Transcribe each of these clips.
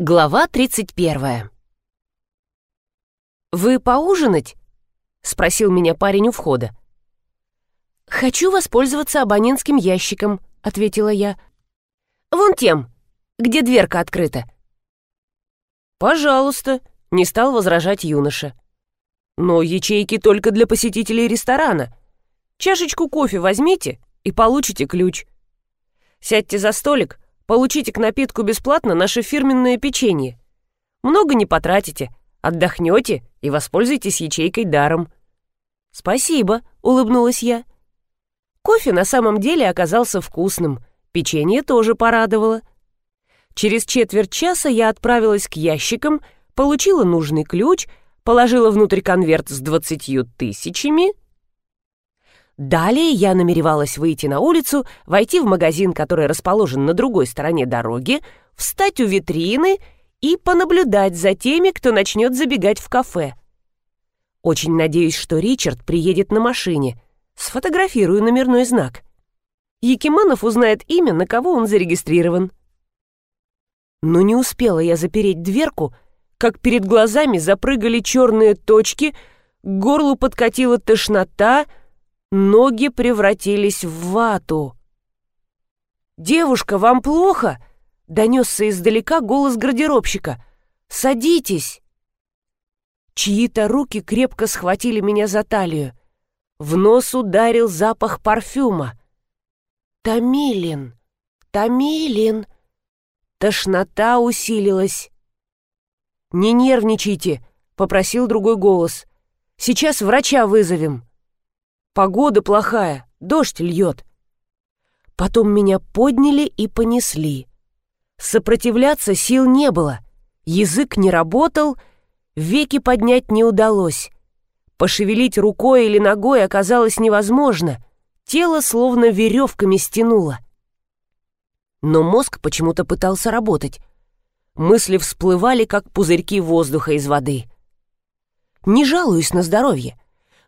Глава 31. «Вы поужинать?» — спросил меня парень у входа. «Хочу воспользоваться абонентским ящиком», — ответила я. «Вон тем, где дверка открыта». «Пожалуйста», — не стал возражать юноша. «Но ячейки только для посетителей ресторана. Чашечку кофе возьмите и получите ключ. Сядьте за столик, Получите к напитку бесплатно наше фирменное печенье. Много не потратите, отдохнете и воспользуйтесь ячейкой даром». «Спасибо», — улыбнулась я. Кофе на самом деле оказался вкусным, печенье тоже порадовало. Через четверть часа я отправилась к ящикам, получила нужный ключ, положила внутрь конверт с двадцатью тысячами — Далее я намеревалась выйти на улицу, войти в магазин, который расположен на другой стороне дороги, встать у витрины и понаблюдать за теми, кто начнет забегать в кафе. Очень надеюсь, что Ричард приедет на машине. Сфотографирую номерной знак. Якиманов узнает имя, на кого он зарегистрирован. Но не успела я запереть дверку, как перед глазами запрыгали черные точки, к горлу подкатила тошнота — Ноги превратились в вату. «Девушка, вам плохо?» — донесся издалека голос гардеробщика. «Садитесь!» Чьи-то руки крепко схватили меня за талию. В нос ударил запах парфюма. «Томилин! Томилин!» Тошнота усилилась. «Не нервничайте!» — попросил другой голос. «Сейчас врача вызовем!» Погода плохая, дождь льет. Потом меня подняли и понесли. Сопротивляться сил не было. Язык не работал, веки поднять не удалось. Пошевелить рукой или ногой оказалось невозможно. Тело словно веревками стянуло. Но мозг почему-то пытался работать. Мысли всплывали, как пузырьки воздуха из воды. Не жалуюсь на здоровье.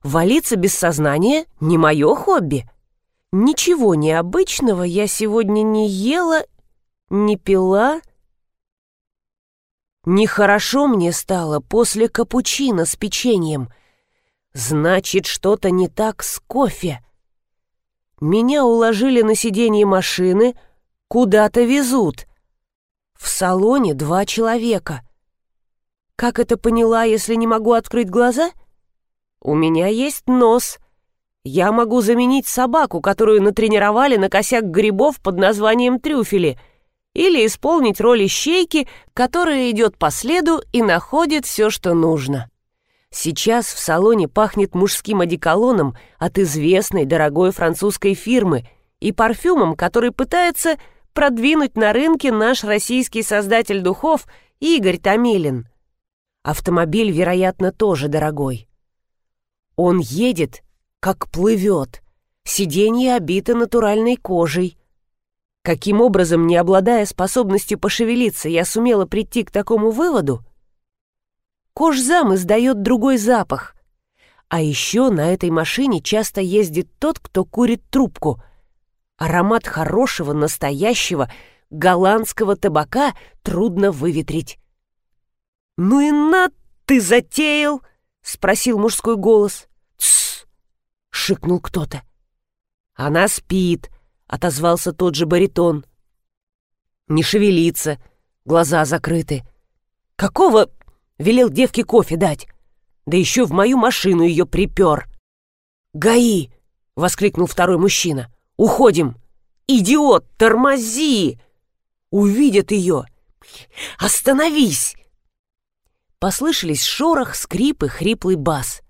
Валиться без сознания — не мое хобби. Ничего необычного я сегодня не ела, не пила. Нехорошо мне стало после капучино с печеньем. Значит, что-то не так с кофе. Меня уложили на сиденье машины, куда-то везут. В салоне два человека. Как это поняла, если не могу открыть глаза — «У меня есть нос. Я могу заменить собаку, которую натренировали на косяк грибов под названием трюфели, или исполнить роль ищейки, которая идет по следу и находит все, что нужно». Сейчас в салоне пахнет мужским одеколоном от известной дорогой французской фирмы и парфюмом, который пытается продвинуть на рынке наш российский создатель духов Игорь Томилин. Автомобиль, вероятно, тоже дорогой. Он едет, как плывет. Сиденье обито натуральной кожей. Каким образом, не обладая способностью пошевелиться, я сумела прийти к такому выводу? Кожзам издает другой запах. А еще на этой машине часто ездит тот, кто курит трубку. Аромат хорошего, настоящего, голландского табака трудно выветрить. «Ну и на ты затеял!» — спросил мужской голос. — шикнул кто-то. «Она спит», — отозвался тот же баритон. «Не шевелится, глаза закрыты. Какого?» — велел девке кофе дать. Да еще в мою машину ее припер. «ГАИ!» — воскликнул второй мужчина. «Уходим!» «Идиот, тормози!» «Увидят ее!» «Остановись!» Послышались шорох, скрип и хриплый бас.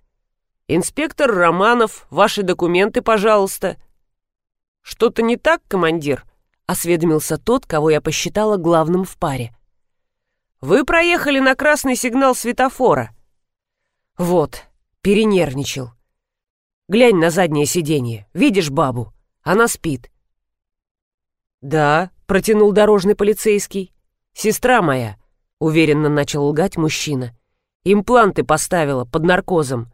«Инспектор Романов, ваши документы, пожалуйста». «Что-то не так, командир?» — осведомился тот, кого я посчитала главным в паре. «Вы проехали на красный сигнал светофора». «Вот, перенервничал. Глянь на заднее сиденье. Видишь бабу? Она спит». «Да», — протянул дорожный полицейский. «Сестра моя», — уверенно начал лгать мужчина. «Импланты поставила под наркозом.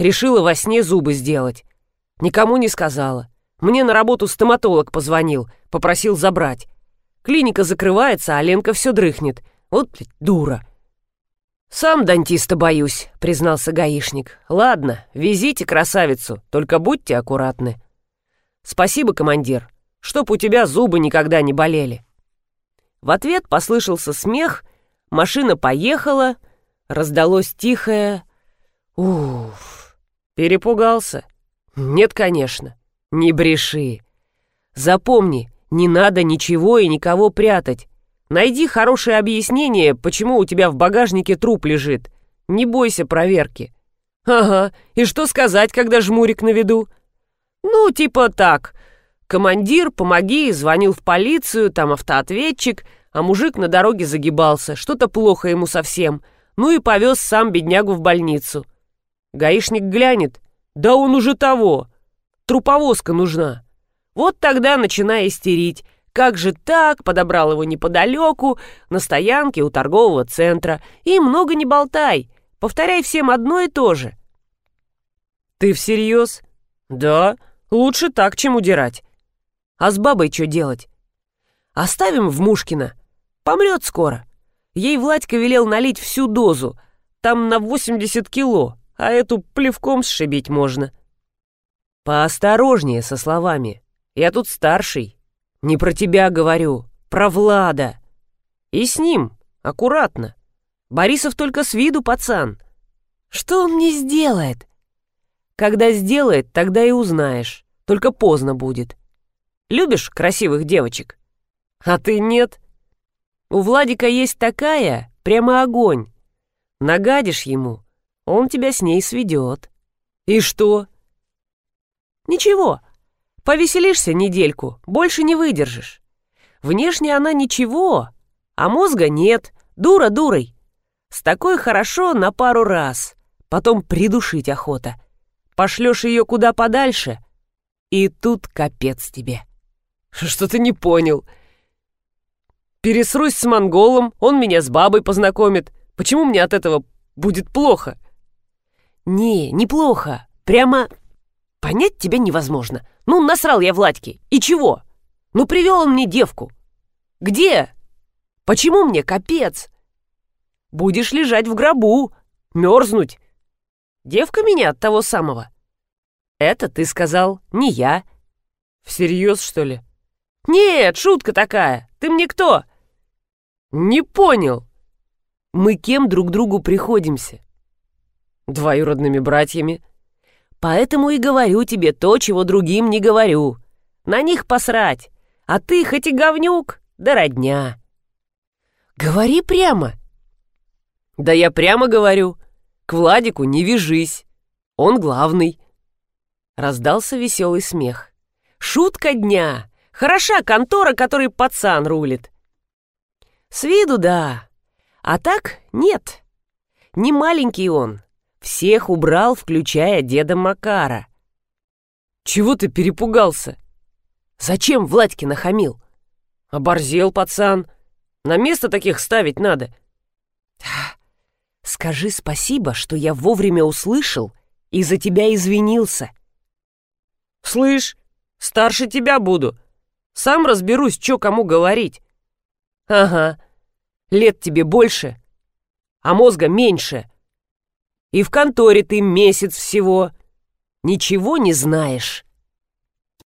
Решила во сне зубы сделать. Никому не сказала. Мне на работу стоматолог позвонил, попросил забрать. Клиника закрывается, а Ленка все дрыхнет. Вот, блядь, дура. «Сам дантиста боюсь», — признался гаишник. «Ладно, везите красавицу, только будьте аккуратны». «Спасибо, командир, чтоб у тебя зубы никогда не болели». В ответ послышался смех, машина поехала, раздалось тихое «Уф». Перепугался? Нет, конечно. Не бреши. Запомни, не надо ничего и никого прятать. Найди хорошее объяснение, почему у тебя в багажнике труп лежит. Не бойся проверки. Ага, и что сказать, когда жмурик на виду? Ну, типа так. Командир, помоги, звонил в полицию, там автоответчик, а мужик на дороге загибался, что-то плохо ему совсем. Ну и повез сам беднягу в больницу. Гаишник глянет. Да он уже того. Труповозка нужна. Вот тогда начинай истерить. Как же так? Подобрал его неподалеку, на стоянке у торгового центра. И много не болтай. Повторяй всем одно и то же. Ты всерьез? Да, лучше так, чем удирать. А с бабой что делать? Оставим в Мушкина. Помрет скоро. Ей Владька велел налить всю дозу. Там на 80 кило, а эту плевком сшибить можно. Поосторожнее со словами. Я тут старший. Не про тебя говорю, про Влада. И с ним, аккуратно. Борисов только с виду пацан. Что он мне сделает? Когда сделает, тогда и узнаешь. Только поздно будет. Любишь красивых девочек? А ты нет? У Владика есть такая, прямо огонь. Нагадишь ему, он тебя с ней сведет. И что? Ничего, Повеселишься недельку, больше не выдержишь. Внешне она ничего, а мозга нет, дура дурой. С такой хорошо на пару раз, потом придушить охота. Пошлешь ее куда подальше, и тут капец тебе. Что ты не понял? Пересрусь с монголом, он меня с бабой познакомит. Почему мне от этого будет плохо? Не, неплохо. Прямо понять тебя невозможно. Ну, насрал я Владьке. И чего? Ну, привел он мне девку. Где? Почему мне капец? Будешь лежать в гробу, мерзнуть. Девка меня от того самого. Это ты сказал, не я. Всерьез, что ли? Нет, шутка такая. Ты мне кто? Не понял. Мы кем друг другу приходимся? Двоюродными братьями. Поэтому и говорю тебе то, чего другим не говорю. На них посрать. А ты хоть и говнюк, да родня. Говори прямо. Да я прямо говорю. К Владику не вяжись. Он главный. Раздался веселый смех. Шутка дня. Хороша контора, которой пацан рулит. С виду да. А так нет. Не маленький он, всех убрал, включая деда Макара. «Чего ты перепугался? Зачем Владьке нахамил?» «Оборзел, пацан. На место таких ставить надо». «Скажи спасибо, что я вовремя услышал и за тебя извинился». «Слышь, старше тебя буду. Сам разберусь, что кому говорить». «Ага, лет тебе больше, а мозга меньше». И в конторе ты месяц всего. Ничего не знаешь.